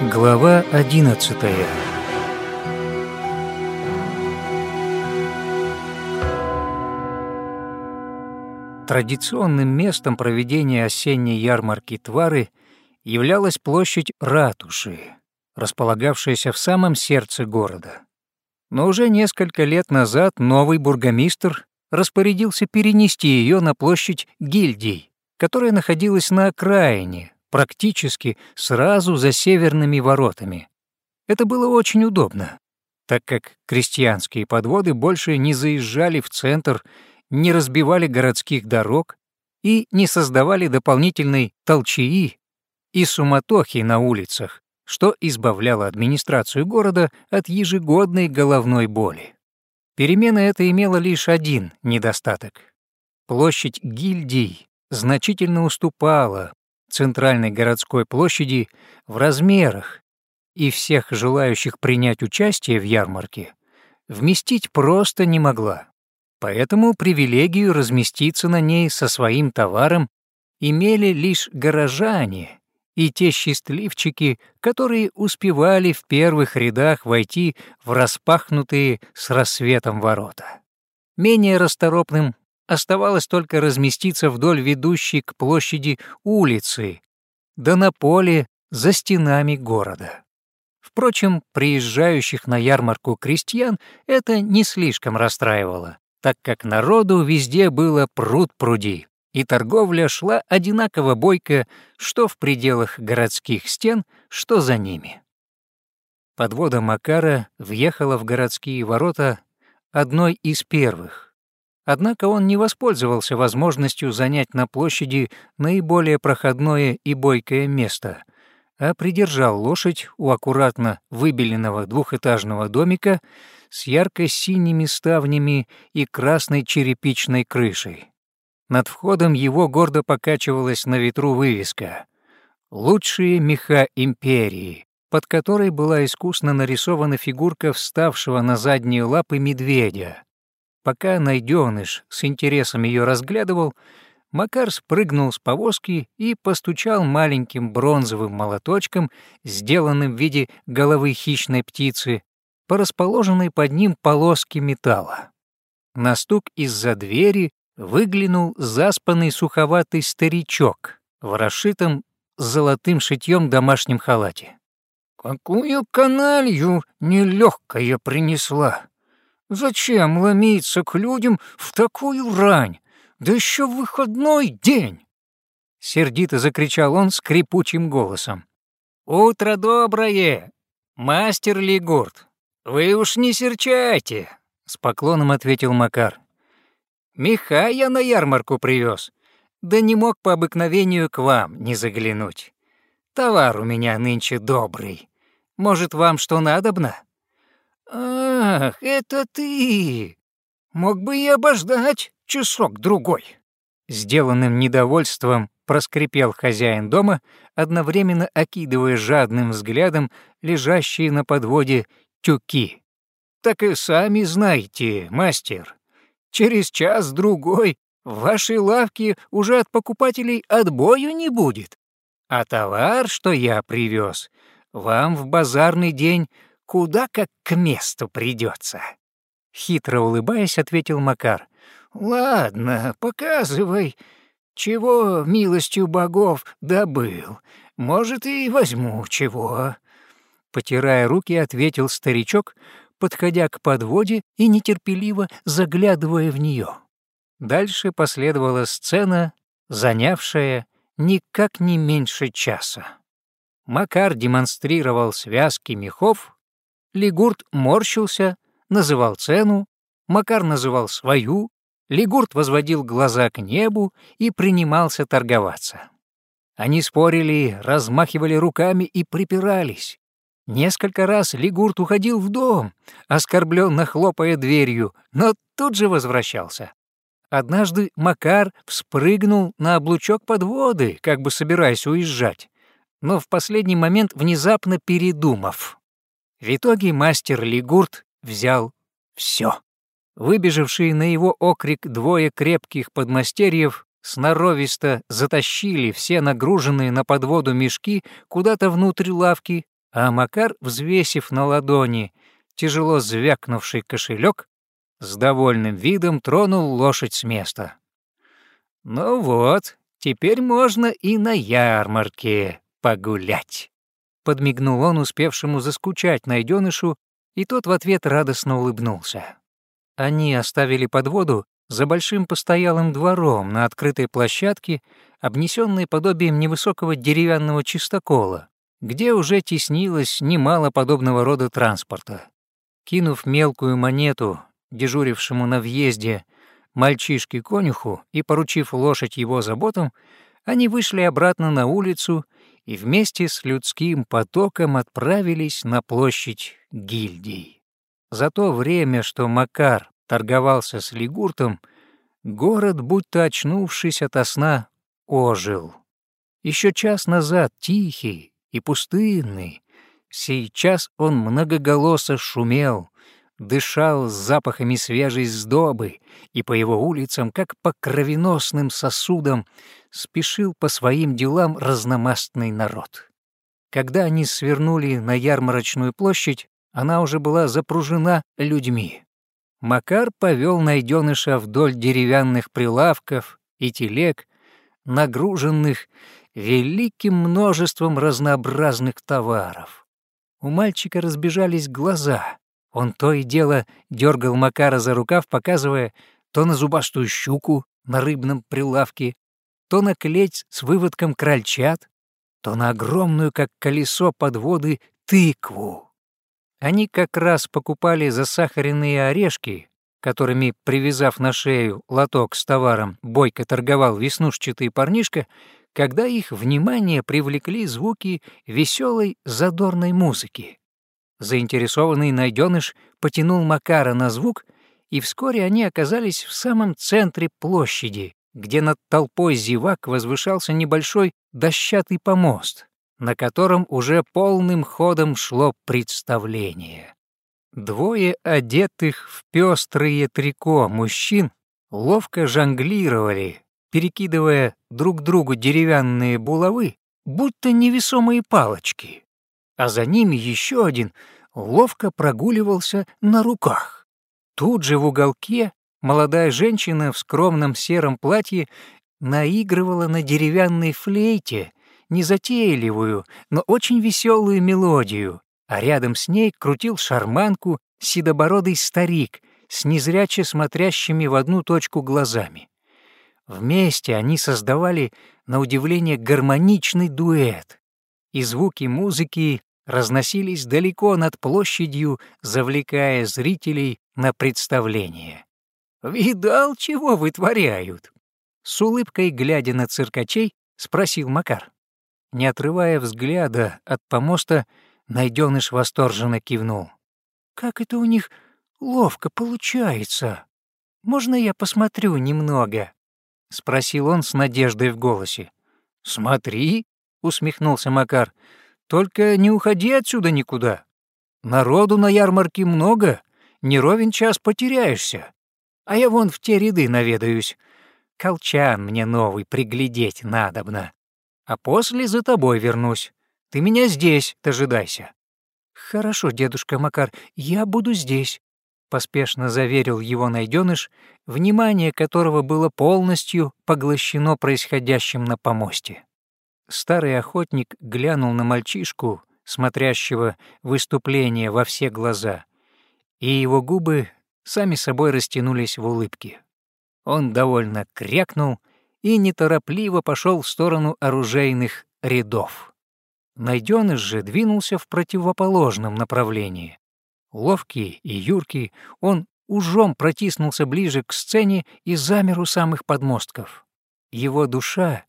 Глава 11 Традиционным местом проведения осенней ярмарки Твары являлась площадь Ратуши, располагавшаяся в самом сердце города. Но уже несколько лет назад новый бургомистр распорядился перенести ее на площадь Гильдий, которая находилась на окраине, практически сразу за северными воротами. Это было очень удобно, так как крестьянские подводы больше не заезжали в центр, не разбивали городских дорог и не создавали дополнительной толчаи и суматохи на улицах, что избавляло администрацию города от ежегодной головной боли. Перемена эта имела лишь один недостаток. Площадь гильдий значительно уступала центральной городской площади в размерах, и всех желающих принять участие в ярмарке вместить просто не могла. Поэтому привилегию разместиться на ней со своим товаром имели лишь горожане и те счастливчики, которые успевали в первых рядах войти в распахнутые с рассветом ворота. Менее расторопным оставалось только разместиться вдоль ведущей к площади улицы, да на поле за стенами города. Впрочем, приезжающих на ярмарку крестьян это не слишком расстраивало, так как народу везде было пруд-пруди, и торговля шла одинаково бойко что в пределах городских стен, что за ними. Подвода Макара въехала в городские ворота одной из первых, Однако он не воспользовался возможностью занять на площади наиболее проходное и бойкое место, а придержал лошадь у аккуратно выбеленного двухэтажного домика с ярко-синими ставнями и красной черепичной крышей. Над входом его гордо покачивалась на ветру вывеска «Лучшие меха империи», под которой была искусно нарисована фигурка вставшего на задние лапы медведя, Пока найденыш с интересом ее разглядывал, Макар спрыгнул с повозки и постучал маленьким бронзовым молоточком, сделанным в виде головы хищной птицы, по расположенной под ним полоске металла. На стук из-за двери выглянул заспанный суховатый старичок в расшитом золотым шитьем домашнем халате. «Какую каналью нелегкая принесла!» Зачем ломиться к людям в такую рань, да еще выходной день?» Сердито закричал он скрипучим голосом. «Утро доброе, мастер Лигурд! Вы уж не серчайте!» С поклоном ответил Макар. «Меха я на ярмарку привез, да не мог по обыкновению к вам не заглянуть. Товар у меня нынче добрый. Может, вам что надобно?» «Ах, это ты! Мог бы и обождать часок-другой!» Сделанным недовольством проскрипел хозяин дома, одновременно окидывая жадным взглядом лежащие на подводе тюки. «Так и сами знаете, мастер, через час-другой в вашей лавке уже от покупателей отбою не будет, а товар, что я привез, вам в базарный день куда как к месту придется. Хитро улыбаясь, ответил Макар. «Ладно, показывай, чего милостью богов добыл. Может, и возьму чего». Потирая руки, ответил старичок, подходя к подводе и нетерпеливо заглядывая в нее. Дальше последовала сцена, занявшая никак не меньше часа. Макар демонстрировал связки мехов, Лигурд морщился, называл цену, Макар называл свою, Лигурд возводил глаза к небу и принимался торговаться. Они спорили, размахивали руками и припирались. Несколько раз Лигурд уходил в дом, оскорбленно хлопая дверью, но тут же возвращался. Однажды Макар вспрыгнул на облучок подводы, как бы собираясь уезжать, но в последний момент внезапно передумав. В итоге мастер Лигурд взял все. Выбежавшие на его окрик двое крепких подмастерьев сноровисто затащили все нагруженные на подводу мешки куда-то внутрь лавки, а Макар, взвесив на ладони тяжело звякнувший кошелек, с довольным видом тронул лошадь с места. «Ну вот, теперь можно и на ярмарке погулять», — подмигнул он успевшему заскучать найденышу, и тот в ответ радостно улыбнулся. Они оставили подводу за большим постоялым двором на открытой площадке, обнесенной подобием невысокого деревянного чистокола, где уже теснилось немало подобного рода транспорта. Кинув мелкую монету дежурившему на въезде мальчишке-конюху и поручив лошадь его заботам, они вышли обратно на улицу и вместе с людским потоком отправились на площадь гильдий. За то время, что Макар торговался с Лигуртом, город, будто очнувшись ото сна, ожил. Еще час назад тихий и пустынный, сейчас он многоголосо шумел, дышал запахами свежей сдобы, и по его улицам, как по кровеносным сосудам, спешил по своим делам разномастный народ. Когда они свернули на ярмарочную площадь, она уже была запружена людьми. Макар повел найденыша вдоль деревянных прилавков и телег, нагруженных великим множеством разнообразных товаров. У мальчика разбежались глаза. Он то и дело дергал Макара за рукав, показывая то на зубастую щуку на рыбном прилавке, то на клеть с выводком крольчат, то на огромную, как колесо подводы, тыкву. Они как раз покупали засахаренные орешки, которыми, привязав на шею лоток с товаром, бойко торговал веснушчатый парнишка, когда их внимание привлекли звуки веселой задорной музыки. Заинтересованный найденыш потянул Макара на звук, и вскоре они оказались в самом центре площади, где над толпой зевак возвышался небольшой дощатый помост на котором уже полным ходом шло представление. Двое одетых в пестрые трико мужчин ловко жонглировали, перекидывая друг другу деревянные булавы, будто невесомые палочки, а за ними еще один ловко прогуливался на руках. Тут же в уголке молодая женщина в скромном сером платье наигрывала на деревянной флейте незатейливую, но очень веселую мелодию, а рядом с ней крутил шарманку седобородый старик с незряче смотрящими в одну точку глазами. Вместе они создавали, на удивление, гармоничный дуэт, и звуки музыки разносились далеко над площадью, завлекая зрителей на представление. «Видал, чего вытворяют?» С улыбкой, глядя на циркачей, спросил Макар. Не отрывая взгляда от помоста, найденыш восторженно кивнул. «Как это у них ловко получается! Можно я посмотрю немного?» — спросил он с надеждой в голосе. «Смотри», — усмехнулся Макар, — «только не уходи отсюда никуда. Народу на ярмарке много, не ровен час потеряешься. А я вон в те ряды наведаюсь. Колчан мне новый приглядеть надобно а после за тобой вернусь. Ты меня здесь дожидайся». «Хорошо, дедушка Макар, я буду здесь», — поспешно заверил его найденыш, внимание которого было полностью поглощено происходящим на помосте. Старый охотник глянул на мальчишку, смотрящего выступление во все глаза, и его губы сами собой растянулись в улыбке. Он довольно крякнул и неторопливо пошел в сторону оружейных рядов. Найденыш же двинулся в противоположном направлении. Ловкий и юркий, он ужом протиснулся ближе к сцене и замер у самых подмостков. Его душа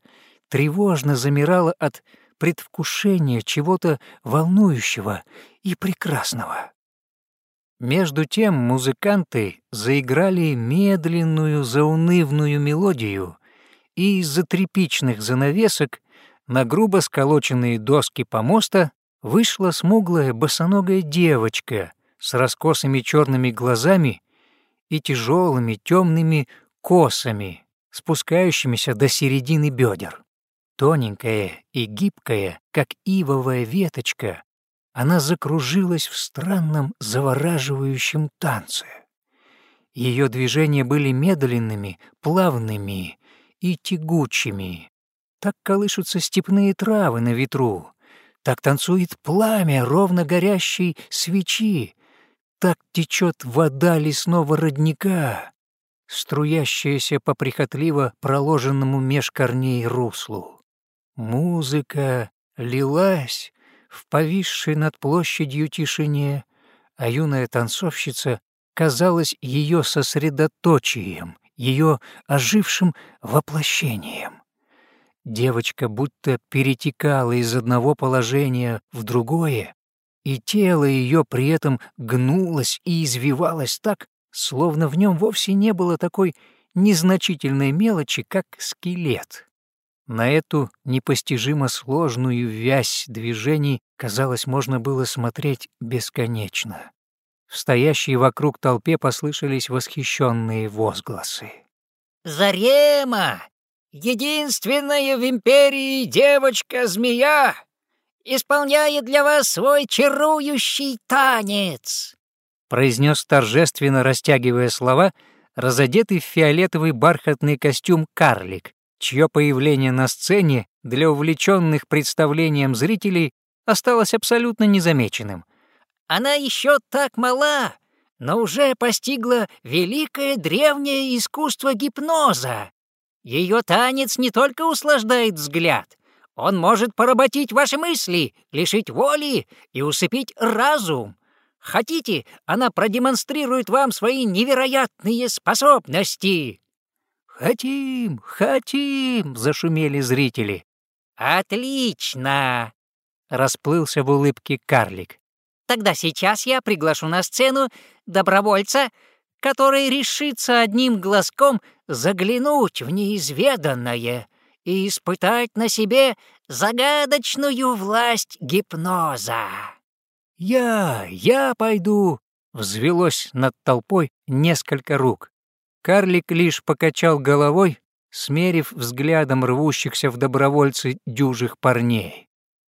тревожно замирала от предвкушения чего-то волнующего и прекрасного. Между тем музыканты заиграли медленную заунывную мелодию, и из-за тряпичных занавесок на грубо сколоченные доски помоста вышла смуглая босоногая девочка с раскосыми черными глазами и тяжелыми темными косами, спускающимися до середины бедер. Тоненькая и гибкая, как ивовая веточка, она закружилась в странном завораживающем танце. Ее движения были медленными, плавными и тягучими. Так колышутся степные травы на ветру, так танцует пламя ровно горящей свечи, так течет вода лесного родника, струящаяся по прихотливо проложенному меж корней руслу. Музыка лилась в повисшей над площадью тишине, а юная танцовщица казалась ее сосредоточием, ее ожившим воплощением. Девочка будто перетекала из одного положения в другое, и тело ее при этом гнулось и извивалось так, словно в нем вовсе не было такой незначительной мелочи, как скелет. На эту непостижимо сложную вязь движений, казалось, можно было смотреть бесконечно. В стоящей вокруг толпе послышались восхищенные возгласы. «Зарема! Единственная в империи девочка-змея! Исполняет для вас свой чарующий танец!» произнес торжественно, растягивая слова, разодетый в фиолетовый бархатный костюм карлик, чье появление на сцене для увлеченных представлением зрителей осталось абсолютно незамеченным. «Она еще так мала, но уже постигла великое древнее искусство гипноза. Ее танец не только услаждает взгляд, он может поработить ваши мысли, лишить воли и усыпить разум. Хотите, она продемонстрирует вам свои невероятные способности?» «Хотим, хотим!» — зашумели зрители. «Отлично!» — расплылся в улыбке карлик. «Тогда сейчас я приглашу на сцену добровольца, который решится одним глазком заглянуть в неизведанное и испытать на себе загадочную власть гипноза». «Я, я пойду!» — взвелось над толпой несколько рук. Карлик лишь покачал головой, смерив взглядом рвущихся в добровольцы дюжих парней.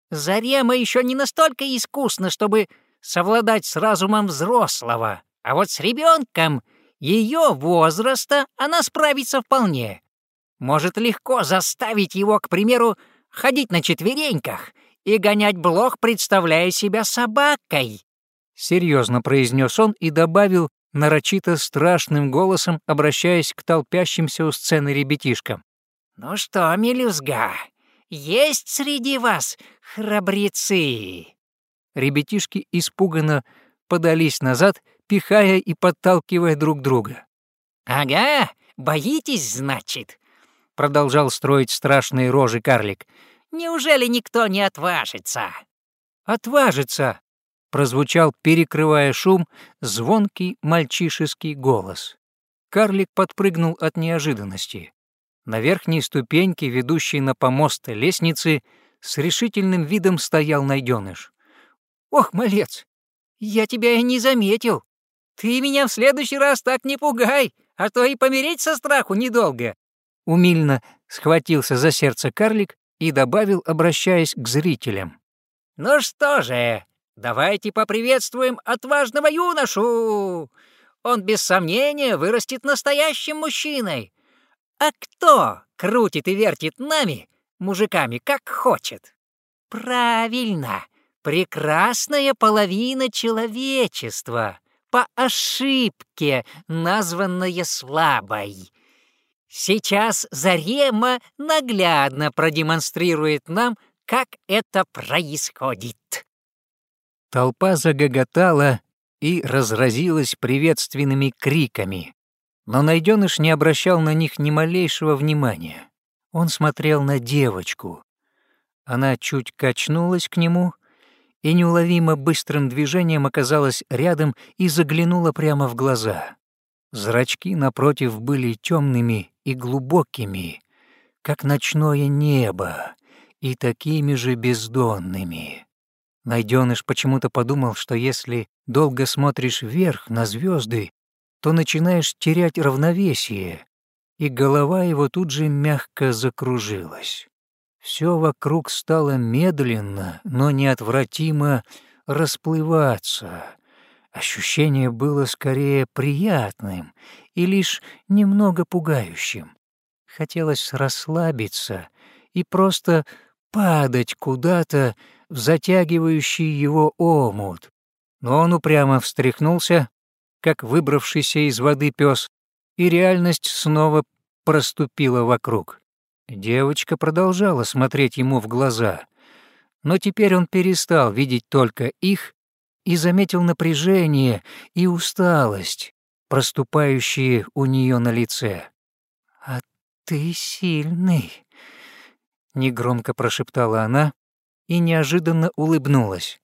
«Зарема еще не настолько искусна, чтобы совладать с разумом взрослого, а вот с ребенком ее возраста она справится вполне. Может легко заставить его, к примеру, ходить на четвереньках и гонять блох, представляя себя собакой», — серьезно произнес он и добавил нарочито страшным голосом, обращаясь к толпящимся у сцены ребятишкам. «Ну что, мелюзга, есть среди вас храбрецы?» Ребятишки испуганно подались назад, пихая и подталкивая друг друга. «Ага, боитесь, значит?» — продолжал строить страшные рожи карлик. Неужели никто не отважится?» «Отважится!» — прозвучал, перекрывая шум, звонкий мальчишеский голос. Карлик подпрыгнул от неожиданности. На верхней ступеньке, ведущей на помост лестницы, с решительным видом стоял найденыш. «Ох, малец, я тебя и не заметил. Ты меня в следующий раз так не пугай, а то и помереть со страху недолго». Умильно схватился за сердце карлик и добавил, обращаясь к зрителям. «Ну что же, давайте поприветствуем отважного юношу! Он без сомнения вырастет настоящим мужчиной. А кто крутит и вертит нами, мужиками, как хочет? Правильно, прекрасная половина человечества, по ошибке названная слабой». Сейчас Зарема наглядно продемонстрирует нам, как это происходит. Толпа загоготала и разразилась приветственными криками. Но найденыш не обращал на них ни малейшего внимания. Он смотрел на девочку. Она чуть качнулась к нему и неуловимо быстрым движением оказалась рядом и заглянула прямо в глаза. Зрачки напротив были темными и глубокими, как ночное небо, и такими же бездонными. Найденыш почему-то подумал, что если долго смотришь вверх на звезды, то начинаешь терять равновесие, и голова его тут же мягко закружилась. Все вокруг стало медленно, но неотвратимо расплываться. Ощущение было скорее приятным и лишь немного пугающим. Хотелось расслабиться и просто падать куда-то в затягивающий его омут. Но он упрямо встряхнулся, как выбравшийся из воды пес, и реальность снова проступила вокруг. Девочка продолжала смотреть ему в глаза, но теперь он перестал видеть только их и заметил напряжение и усталость, проступающие у нее на лице. «А ты сильный», — негромко прошептала она и неожиданно улыбнулась.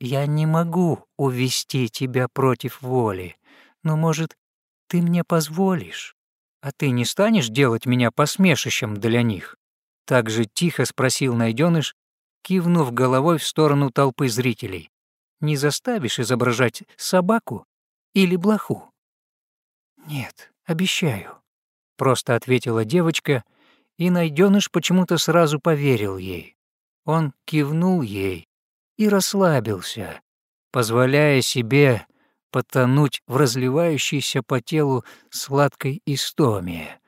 «Я не могу увести тебя против воли, но, может, ты мне позволишь? А ты не станешь делать меня посмешищем для них?» Так же тихо спросил найденыш, кивнув головой в сторону толпы зрителей не заставишь изображать собаку или блоху?» «Нет, обещаю», — просто ответила девочка, и найденыш почему-то сразу поверил ей. Он кивнул ей и расслабился, позволяя себе потонуть в разливающейся по телу сладкой истоме,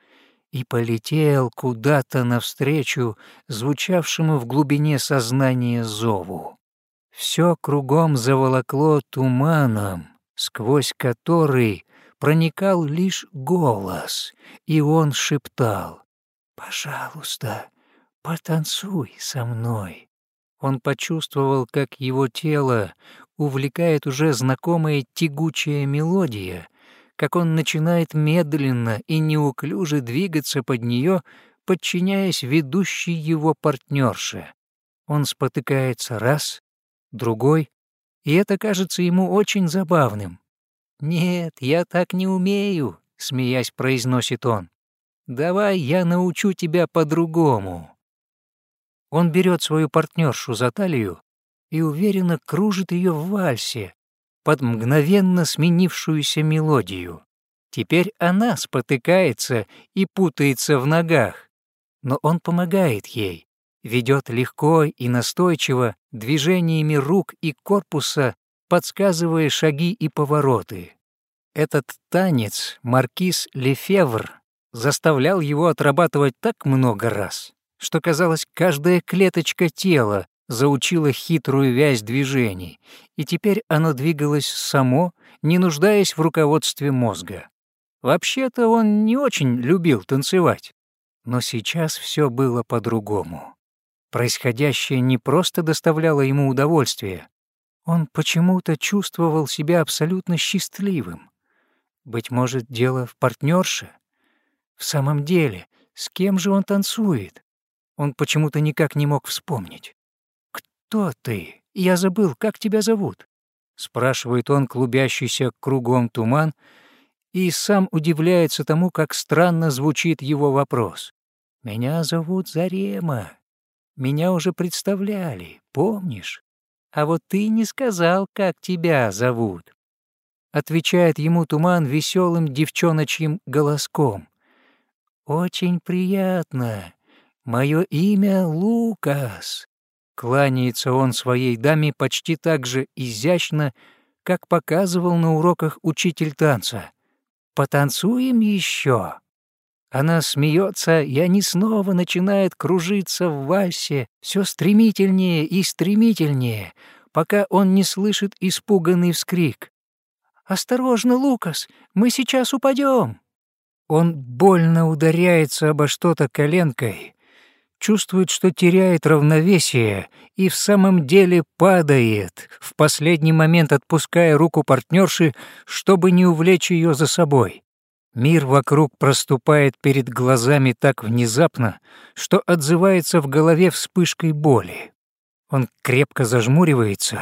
и полетел куда-то навстречу звучавшему в глубине сознания зову. Все кругом заволокло туманом, сквозь который проникал лишь голос, и он шептал «Пожалуйста, потанцуй со мной». Он почувствовал, как его тело увлекает уже знакомая тягучая мелодия, как он начинает медленно и неуклюже двигаться под нее, подчиняясь ведущей его партнерше. Он спотыкается раз, другой, и это кажется ему очень забавным. «Нет, я так не умею», — смеясь произносит он. «Давай я научу тебя по-другому». Он берет свою партнершу за талию и уверенно кружит ее в вальсе под мгновенно сменившуюся мелодию. Теперь она спотыкается и путается в ногах, но он помогает ей, ведет легко и настойчиво движениями рук и корпуса, подсказывая шаги и повороты. Этот танец маркиз Лефевр заставлял его отрабатывать так много раз, что, казалось, каждая клеточка тела заучила хитрую вязь движений, и теперь оно двигалось само, не нуждаясь в руководстве мозга. Вообще-то он не очень любил танцевать, но сейчас все было по-другому. Происходящее не просто доставляло ему удовольствие. Он почему-то чувствовал себя абсолютно счастливым. Быть может, дело в партнерше? В самом деле, с кем же он танцует? Он почему-то никак не мог вспомнить. «Кто ты? Я забыл, как тебя зовут?» Спрашивает он клубящийся кругом туман и сам удивляется тому, как странно звучит его вопрос. «Меня зовут Зарема», меня уже представляли, помнишь? А вот ты не сказал, как тебя зовут. Отвечает ему туман веселым девчоночьим голоском. Очень приятно. Мое имя Лукас. Кланяется он своей даме почти так же изящно, как показывал на уроках учитель танца. Потанцуем еще. Она смеется, и они снова начинают кружиться в вальсе все стремительнее и стремительнее, пока он не слышит испуганный вскрик. «Осторожно, Лукас, мы сейчас упадем!» Он больно ударяется обо что-то коленкой, чувствует, что теряет равновесие и в самом деле падает, в последний момент отпуская руку партнерши, чтобы не увлечь ее за собой. Мир вокруг проступает перед глазами так внезапно, что отзывается в голове вспышкой боли. Он крепко зажмуривается,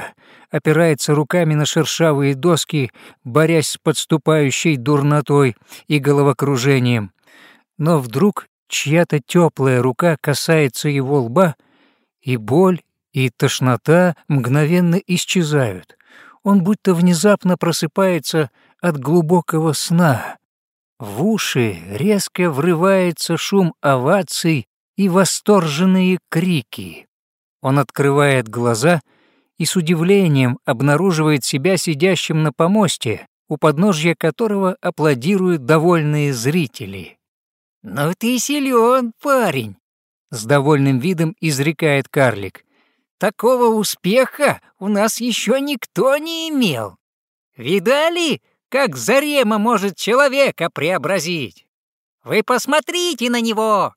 опирается руками на шершавые доски, борясь с подступающей дурнотой и головокружением. Но вдруг чья-то теплая рука касается его лба, и боль и тошнота мгновенно исчезают. Он будто внезапно просыпается от глубокого сна, в уши резко врывается шум оваций и восторженные крики. Он открывает глаза и с удивлением обнаруживает себя сидящим на помосте, у подножья которого аплодируют довольные зрители. «Ну ты силен, парень!» — с довольным видом изрекает карлик. «Такого успеха у нас еще никто не имел. Видали, как Зарема может человека преобразить? Вы посмотрите на него!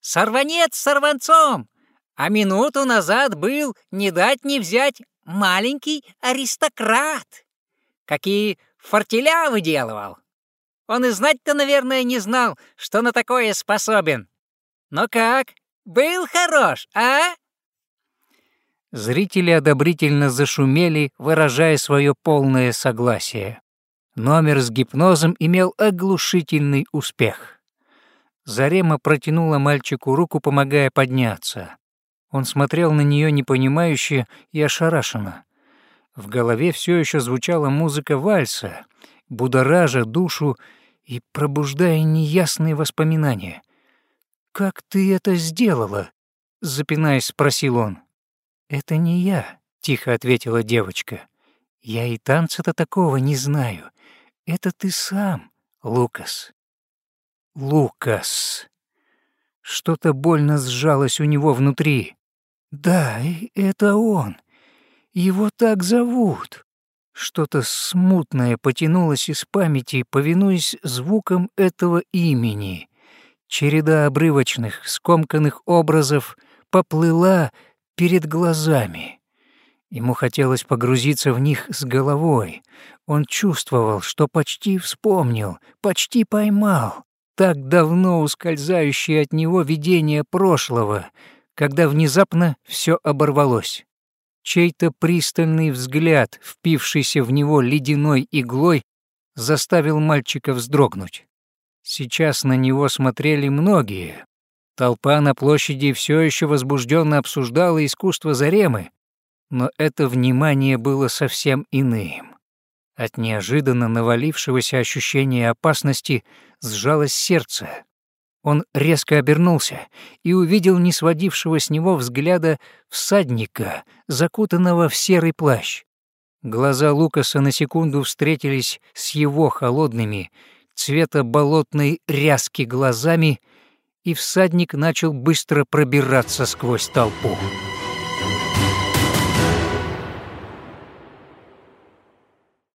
Сорванец сорванцом, а минуту назад был, не дать не взять, маленький аристократ. Какие фортеля выделывал. Он и знать-то, наверное, не знал, что на такое способен. Но как, был хорош, а? Зрители одобрительно зашумели, выражая свое полное согласие. Номер с гипнозом имел оглушительный успех. Зарема протянула мальчику руку, помогая подняться. Он смотрел на нее непонимающе и ошарашенно. В голове все еще звучала музыка вальса, будоража душу и пробуждая неясные воспоминания. «Как ты это сделала?» — запинаясь, спросил он. «Это не я», — тихо ответила девочка. «Я и танца-то такого не знаю. Это ты сам, Лукас». «Лукас». Что-то больно сжалось у него внутри. «Да, это он. Его так зовут». Что-то смутное потянулось из памяти, повинуясь звукам этого имени. Череда обрывочных, скомканных образов поплыла перед глазами. Ему хотелось погрузиться в них с головой. Он чувствовал, что почти вспомнил, почти поймал так давно ускользающее от него видение прошлого, когда внезапно все оборвалось. Чей-то пристальный взгляд, впившийся в него ледяной иглой, заставил мальчика вздрогнуть. Сейчас на него смотрели многие. Толпа на площади все еще возбужденно обсуждала искусство Заремы, но это внимание было совсем иным. От неожиданно навалившегося ощущения опасности сжалось сердце. Он резко обернулся и увидел не сводившего с него взгляда всадника, закутанного в серый плащ. Глаза Лукаса на секунду встретились с его холодными, цвета болотной ряски глазами, и всадник начал быстро пробираться сквозь толпу.